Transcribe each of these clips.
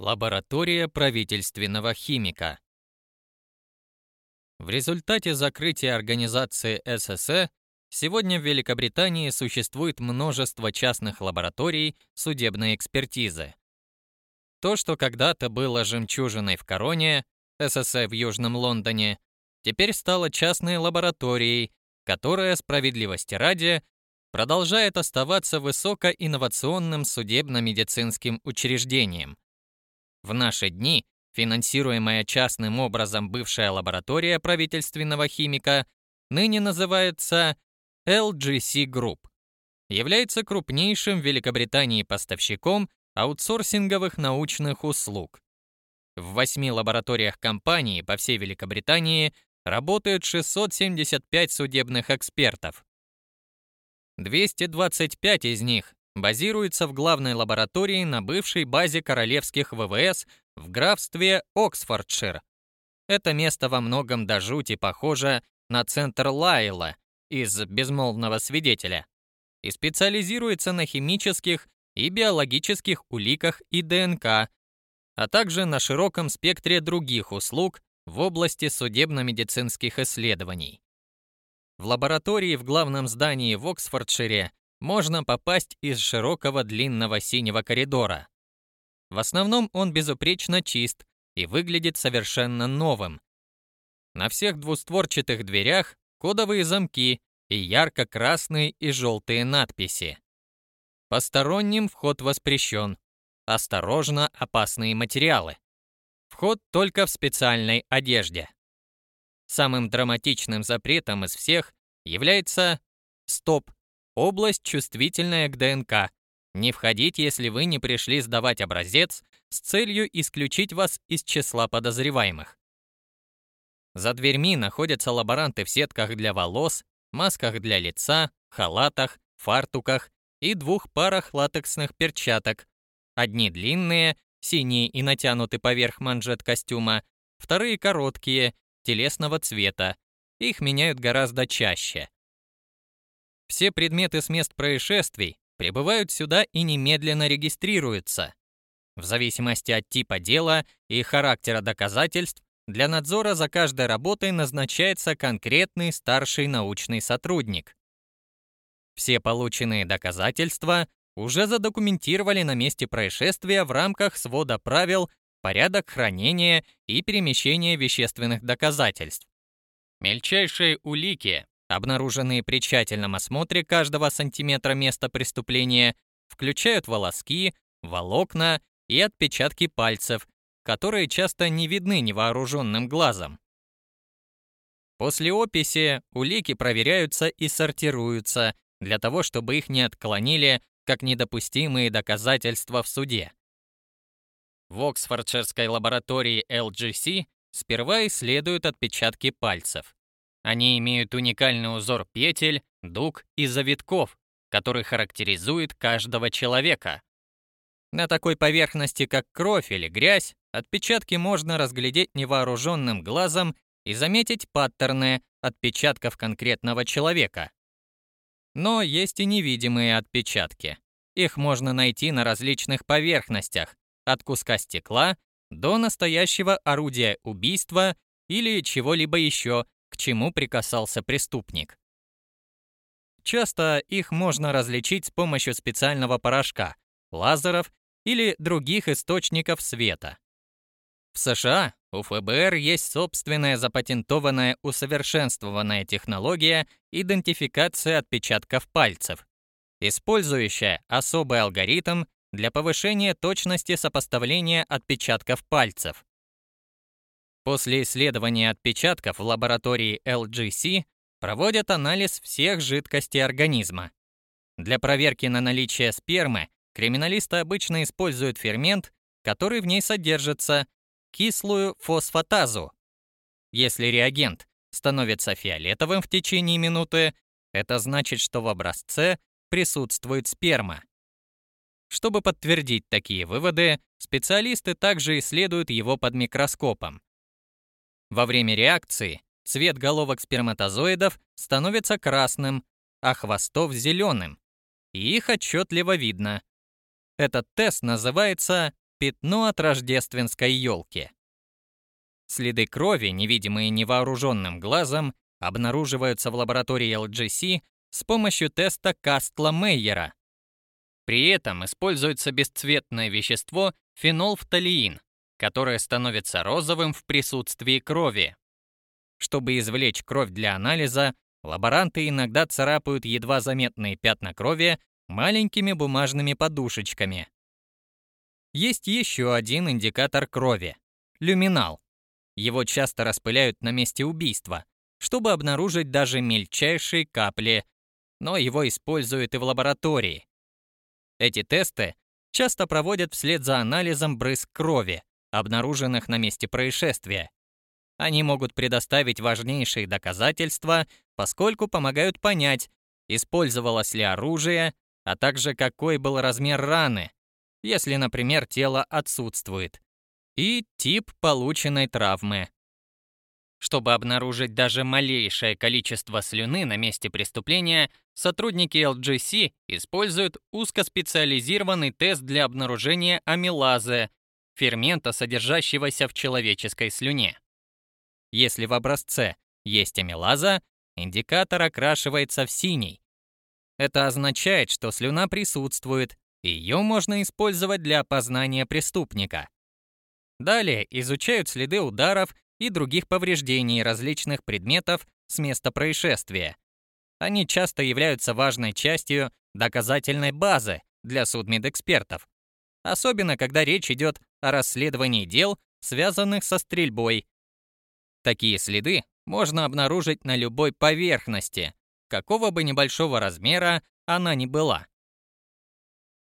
Лаборатория правительственного химика. В результате закрытия организации ССС сегодня в Великобритании существует множество частных лабораторий судебной экспертизы. То, что когда-то было жемчужиной в короне, ССС в Южном Лондоне, теперь стало частной лабораторией, которая, справедливости ради, продолжает оставаться высокоинновационным судебно-медицинским учреждением, в наши дни финансируемая частным образом бывшая лаборатория правительственного химика ныне называется LGC Group. Является крупнейшим в Великобритании поставщиком аутсорсинговых научных услуг. В восьми лабораториях компании по всей Великобритании работают 675 судебных экспертов. 225 из них базируется в главной лаборатории на бывшей базе королевских ВВС в графстве Оксфордшир. Это место во многом до жути похоже на центр Лайла из «Безмолвного свидетеля» и специализируется на химических и биологических уликах и ДНК, а также на широком спектре других услуг в области судебно-медицинских исследований. В лаборатории в главном здании в Оксфордшире можно попасть из широкого длинного синего коридора. В основном он безупречно чист и выглядит совершенно новым. На всех двустворчатых дверях кодовые замки и ярко-красные и желтые надписи. Посторонним вход воспрещен. Осторожно, опасные материалы. Вход только в специальной одежде. Самым драматичным запретом из всех является «Стоп! Область, чувствительная к ДНК. Не входить, если вы не пришли сдавать образец с целью исключить вас из числа подозреваемых. За дверьми находятся лаборанты в сетках для волос, масках для лица, халатах, фартуках и двух парах латексных перчаток. Одни длинные, синие и натянуты поверх манжет костюма, вторые короткие, телесного цвета. Их меняют гораздо чаще. Все предметы с мест происшествий прибывают сюда и немедленно регистрируются. В зависимости от типа дела и характера доказательств, для надзора за каждой работой назначается конкретный старший научный сотрудник. Все полученные доказательства уже задокументировали на месте происшествия в рамках свода правил порядок хранения и перемещения вещественных доказательств. Мельчайшие улики обнаруженные при тщательном осмотре каждого сантиметра места преступления, включают волоски, волокна и отпечатки пальцев, которые часто не видны невооруженным глазом. После описи улики проверяются и сортируются для того, чтобы их не отклонили как недопустимые доказательства в суде. В Оксфордширской лаборатории LGC сперва исследуют отпечатки пальцев. Они имеют уникальный узор петель, дуг и завитков, который характеризует каждого человека. На такой поверхности, как кровь или грязь, отпечатки можно разглядеть невооруженным глазом и заметить паттерны отпечатков конкретного человека. Но есть и невидимые отпечатки. Их можно найти на различных поверхностях, от куска стекла до настоящего орудия убийства или чего-либо еще, чему прикасался преступник. Часто их можно различить с помощью специального порошка, лазеров или других источников света. В США у ФБР есть собственная запатентованная усовершенствованная технология идентификации отпечатков пальцев, использующая особый алгоритм для повышения точности сопоставления отпечатков пальцев. После исследования отпечатков в лаборатории LGC проводят анализ всех жидкостей организма. Для проверки на наличие спермы криминалисты обычно используют фермент, который в ней содержится, кислую фосфатазу. Если реагент становится фиолетовым в течение минуты, это значит, что в образце присутствует сперма. Чтобы подтвердить такие выводы, специалисты также исследуют его под микроскопом. Во время реакции цвет головок сперматозоидов становится красным, а хвостов зеленым, и их отчетливо видно. Этот тест называется пятно от рождественской елки. Следы крови, невидимые невооруженным глазом, обнаруживаются в лаборатории LGC с помощью теста Кастла-Мейера. При этом используется бесцветное вещество фенолфталиин, которое становится розовым в присутствии крови. Чтобы извлечь кровь для анализа, лаборанты иногда царапают едва заметные пятна крови маленькими бумажными подушечками. Есть еще один индикатор крови – люминал. Его часто распыляют на месте убийства, чтобы обнаружить даже мельчайшие капли, но его используют и в лаборатории. Эти тесты часто проводят вслед за анализом брызг крови, обнаруженных на месте происшествия. Они могут предоставить важнейшие доказательства, поскольку помогают понять, использовалось ли оружие, а также какой был размер раны, если, например, тело отсутствует, и тип полученной травмы. Чтобы обнаружить даже малейшее количество слюны на месте преступления, сотрудники LGC используют узкоспециализированный тест для обнаружения амилазы, фермента, содержащегося в человеческой слюне. Если в образце есть амилаза, индикатор окрашивается в синий. Это означает, что слюна присутствует, и ее можно использовать для опознания преступника. Далее изучают следы ударов и других повреждений различных предметов с места происшествия. Они часто являются важной частью доказательной базы для судмедэкспертов, особенно когда речь идет о расследовании дел, связанных со стрельбой. Такие следы можно обнаружить на любой поверхности, какого бы небольшого размера она ни была.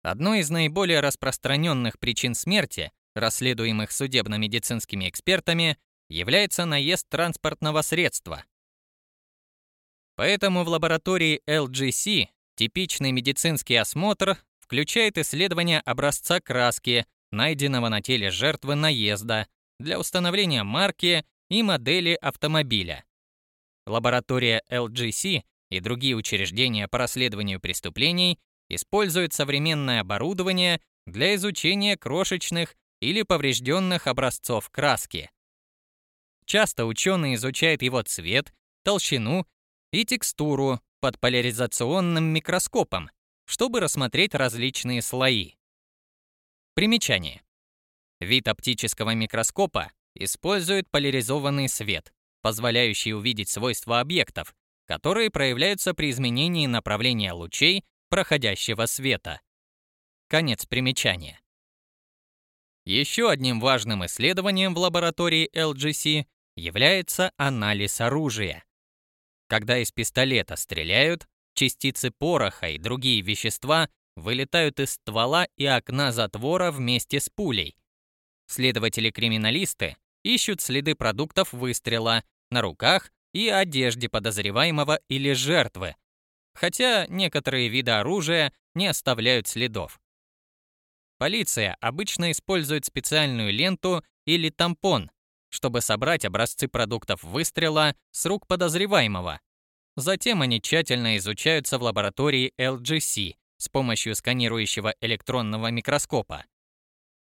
Одной из наиболее распространенных причин смерти, расследуемых судебно-медицинскими экспертами, является наезд транспортного средства. Поэтому в лаборатории LGC типичный медицинский осмотр включает исследование образца краски, найденного на теле жертвы наезда, для установления марки и модели автомобиля. Лаборатория LGC и другие учреждения по расследованию преступлений используют современное оборудование для изучения крошечных или поврежденных образцов краски. Часто ученые изучают его цвет, толщину и текстуру под поляризационным микроскопом, чтобы рассмотреть различные слои. Примечание. Вид оптического микроскопа использует поляризованный свет, позволяющий увидеть свойства объектов, которые проявляются при изменении направления лучей проходящего света. Конец примечания. Еще одним важным исследованием в лаборатории LGC является анализ оружия. Когда из пистолета стреляют, частицы пороха и другие вещества вылетают из ствола и окна затвора вместе с пулей. Следователи-криминалисты ищут следы продуктов выстрела на руках и одежде подозреваемого или жертвы, хотя некоторые виды оружия не оставляют следов. Полиция обычно использует специальную ленту или тампон, чтобы собрать образцы продуктов выстрела с рук подозреваемого. Затем они тщательно изучаются в лаборатории LGC с помощью сканирующего электронного микроскопа.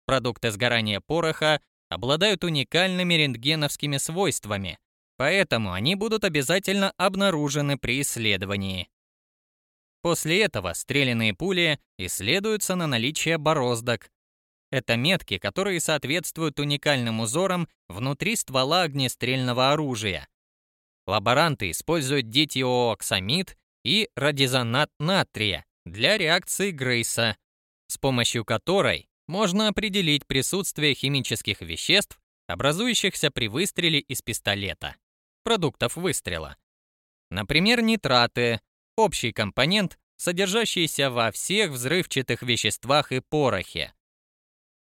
Продукты сгорания пороха обладают уникальными рентгеновскими свойствами, поэтому они будут обязательно обнаружены при исследовании. После этого стрелянные пули исследуются на наличие бороздок, это метки, которые соответствуют уникальным узорам внутри ствола огнестрельного оружия. Лаборанты используют дитиооксамид и радизонат натрия для реакции Грейса, с помощью которой можно определить присутствие химических веществ, образующихся при выстреле из пистолета, продуктов выстрела. Например, нитраты, общий компонент, содержащийся во всех взрывчатых веществах и порохе.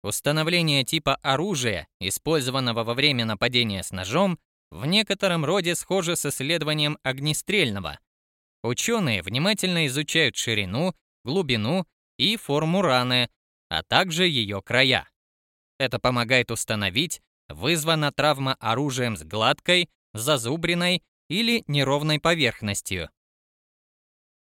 Установление типа оружия, использованного во время нападения с ножом, в некотором роде схоже с исследованием огнестрельного. Ученые внимательно изучают ширину, глубину и форму раны, а также ее края. Это помогает установить, вызвана травма оружием с гладкой, зазубренной или неровной поверхностью.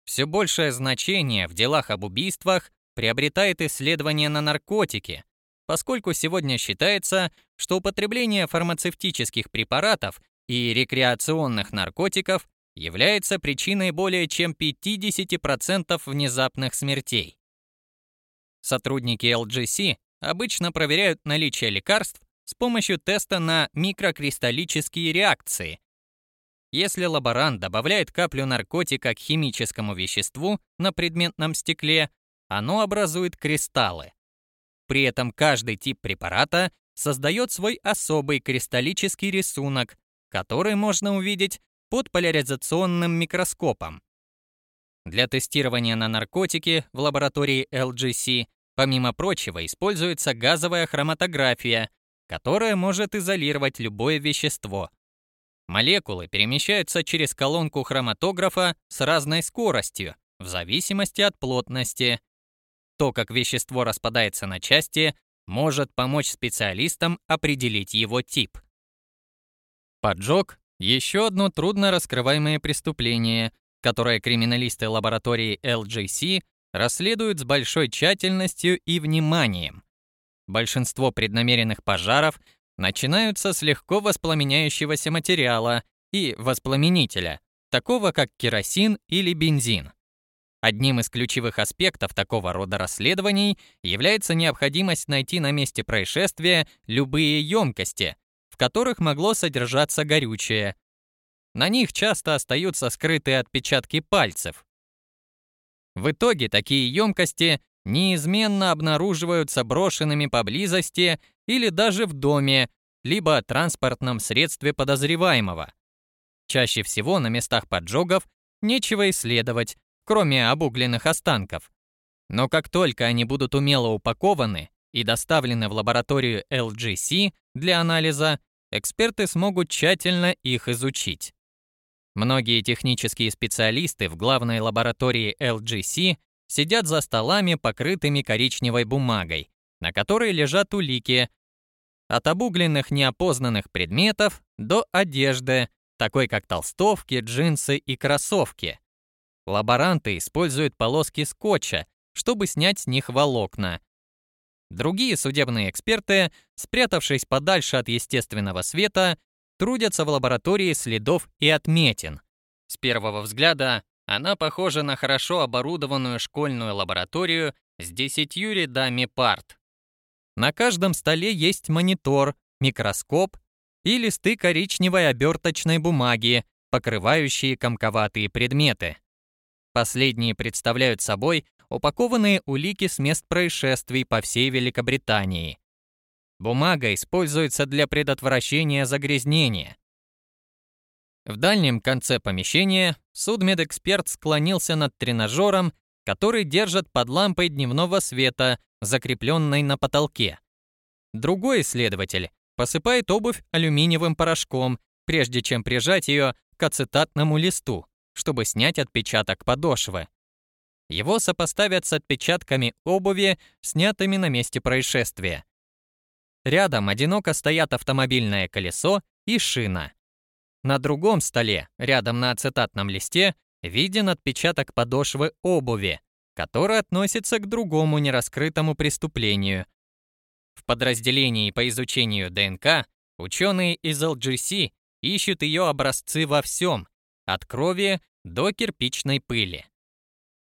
Все большее значение в делах об убийствах приобретает исследование на наркотики, поскольку сегодня считается, что употребление фармацевтических препаратов и рекреационных наркотиков является причиной более чем 50% внезапных смертей. Сотрудники LGC обычно проверяют наличие лекарств с помощью теста на микрокристаллические реакции. Если лаборант добавляет каплю наркотика к химическому веществу на предметном стекле, оно образует кристаллы. При этом каждый тип препарата создает свой особый кристаллический рисунок, который можно увидеть под поляризационным микроскопом. Для тестирования на наркотики в лаборатории LGC, помимо прочего, используется газовая хроматография, которая может изолировать любое вещество. Молекулы перемещаются через колонку хроматографа с разной скоростью, в зависимости от плотности, то, как вещество распадается на части, может помочь специалистам определить его тип. Поджог – еще одно трудно раскрываемое преступление, которое криминалисты лаборатории LGC расследуют с большой тщательностью и вниманием. Большинство преднамеренных пожаров начинаются с легко воспламеняющегося материала и воспламенителя, такого как керосин или бензин. Одним из ключевых аспектов такого рода расследований является необходимость найти на месте происшествия любые емкости, которых могло содержаться горючее. На них часто остаются скрытые отпечатки пальцев. В итоге такие емкости неизменно обнаруживаются брошенными поблизости или даже в доме, либо транспортном средстве подозреваемого. Чаще всего на местах поджогов нечего исследовать, кроме обугленных останков. Но как только они будут умело упакованы и доставлены в лабораторию LGC для анализа, эксперты смогут тщательно их изучить. Многие технические специалисты в главной лаборатории LGC сидят за столами, покрытыми коричневой бумагой, на которой лежат улики, от обугленных неопознанных предметов до одежды, такой как толстовки, джинсы и кроссовки. Лаборанты используют полоски скотча, чтобы снять с них волокна. Другие судебные эксперты, спрятавшись подальше от естественного света, трудятся в лаборатории следов и отметин. С первого взгляда она похожа на хорошо оборудованную школьную лабораторию с десятью рядами парт. На каждом столе есть монитор, микроскоп и листы коричневой оберточной бумаги, покрывающие комковатые предметы. Последние представляют собой упакованные улики с мест происшествий по всей Великобритании. Бумага используется для предотвращения загрязнения. В дальнем конце помещения судмедэксперт склонился над тренажером, который держат под лампой дневного света, закрепленной на потолке. Другой исследователь посыпает обувь алюминиевым порошком, прежде чем прижать ее к ацетатному листу чтобы снять отпечаток подошвы. Его сопоставят с отпечатками обуви, снятыми на месте происшествия. Рядом одиноко стоят автомобильное колесо и шина. На другом столе, рядом на ацетатном листе, виден отпечаток подошвы обуви, который относится к другому нераскрытому преступлению. В подразделении по изучению ДНК ученые из LGC ищут ее образцы во всем, от крови до кирпичной пыли.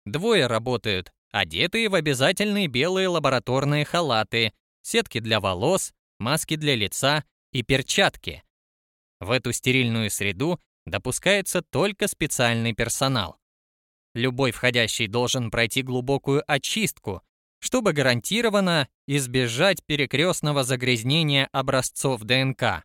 Двое работают, одетые в обязательные белые лабораторные халаты, сетки для волос, маски для лица и перчатки. В эту стерильную среду допускается только специальный персонал. Любой входящий должен пройти глубокую очистку, чтобы гарантированно избежать перекрестного загрязнения образцов ДНК.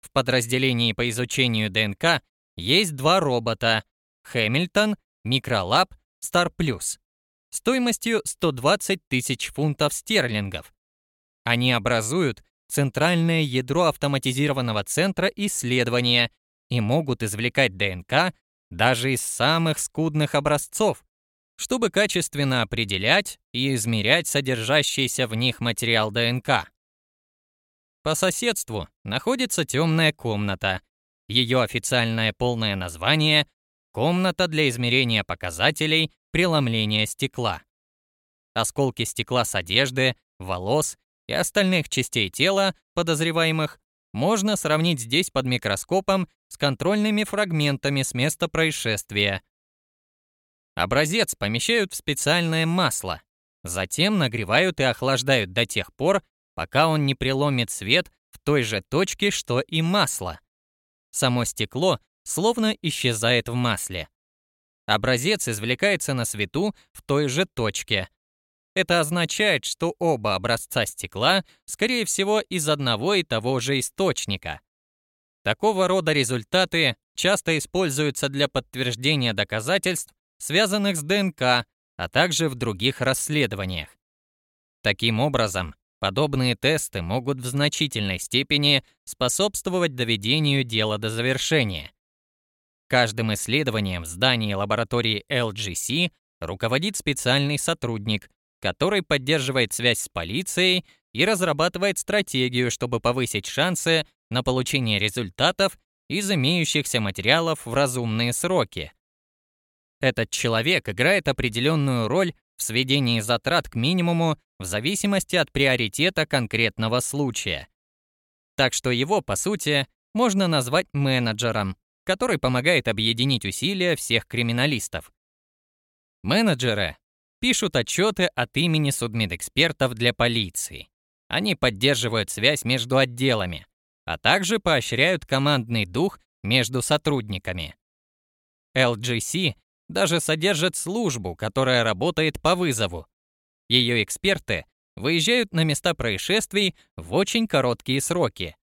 В подразделении по изучению ДНК есть два робота Hamilton, Microlab, Star Plus стоимостью 120 тысяч фунтов стерлингов. Они образуют центральное ядро автоматизированного центра исследования и могут извлекать ДНК даже из самых скудных образцов, чтобы качественно определять и измерять содержащийся в них материал ДНК. По соседству находится темная комната, ее официальное полное название – комната для измерения показателей преломления стекла. Осколки стекла с одежды, волос и остальных частей тела подозреваемых можно сравнить здесь под микроскопом с контрольными фрагментами с места происшествия. Образец помещают в специальное масло, затем нагревают и охлаждают до тех пор, пока он не преломит цвет в той же точке, что и масло. Само стекло словно исчезает в масле. Образец извлекается на свету в той же точке. Это означает, что оба образца стекла, скорее всего, из одного и того же источника. Такого рода результаты часто используются для подтверждения доказательств, связанных с ДНК, а также в других расследованиях. Таким образом, подобные тесты могут в значительной степени способствовать доведению дела до завершения. Каждым исследованием в здании лаборатории LGC руководит специальный сотрудник, который поддерживает связь с полицией и разрабатывает стратегию, чтобы повысить шансы на получение результатов из имеющихся материалов в разумные сроки. Этот человек играет определенную роль в сведении затрат к минимуму в зависимости от приоритета конкретного случая. Так что его, по сути, можно назвать менеджером, который помогает объединить усилия всех криминалистов. Менеджеры пишут отчеты от имени судмедэкспертов для полиции. Они поддерживают связь между отделами, а также поощряют командный дух между сотрудниками. LGC даже содержит службу, которая работает по вызову. Ее эксперты выезжают на места происшествий в очень короткие сроки.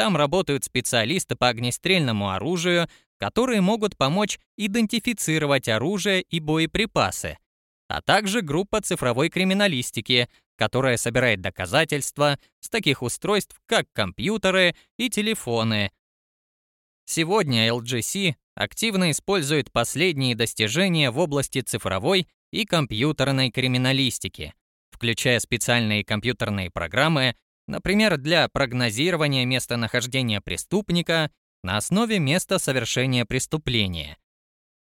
Там работают специалисты по огнестрельному оружию, которые могут помочь идентифицировать оружие и боеприпасы, а также группа цифровой криминалистики, которая собирает доказательства с таких устройств, как компьютеры и телефоны. Сегодня LGC активно использует последние достижения в области цифровой и компьютерной криминалистики, включая специальные компьютерные программы, например, для прогнозирования местонахождения преступника на основе места совершения преступления.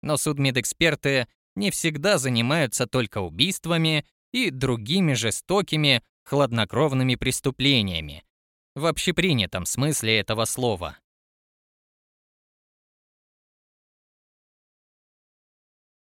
Но судмедэксперты не всегда занимаются только убийствами и другими жестокими, хладнокровными преступлениями в общепринятом смысле этого слова.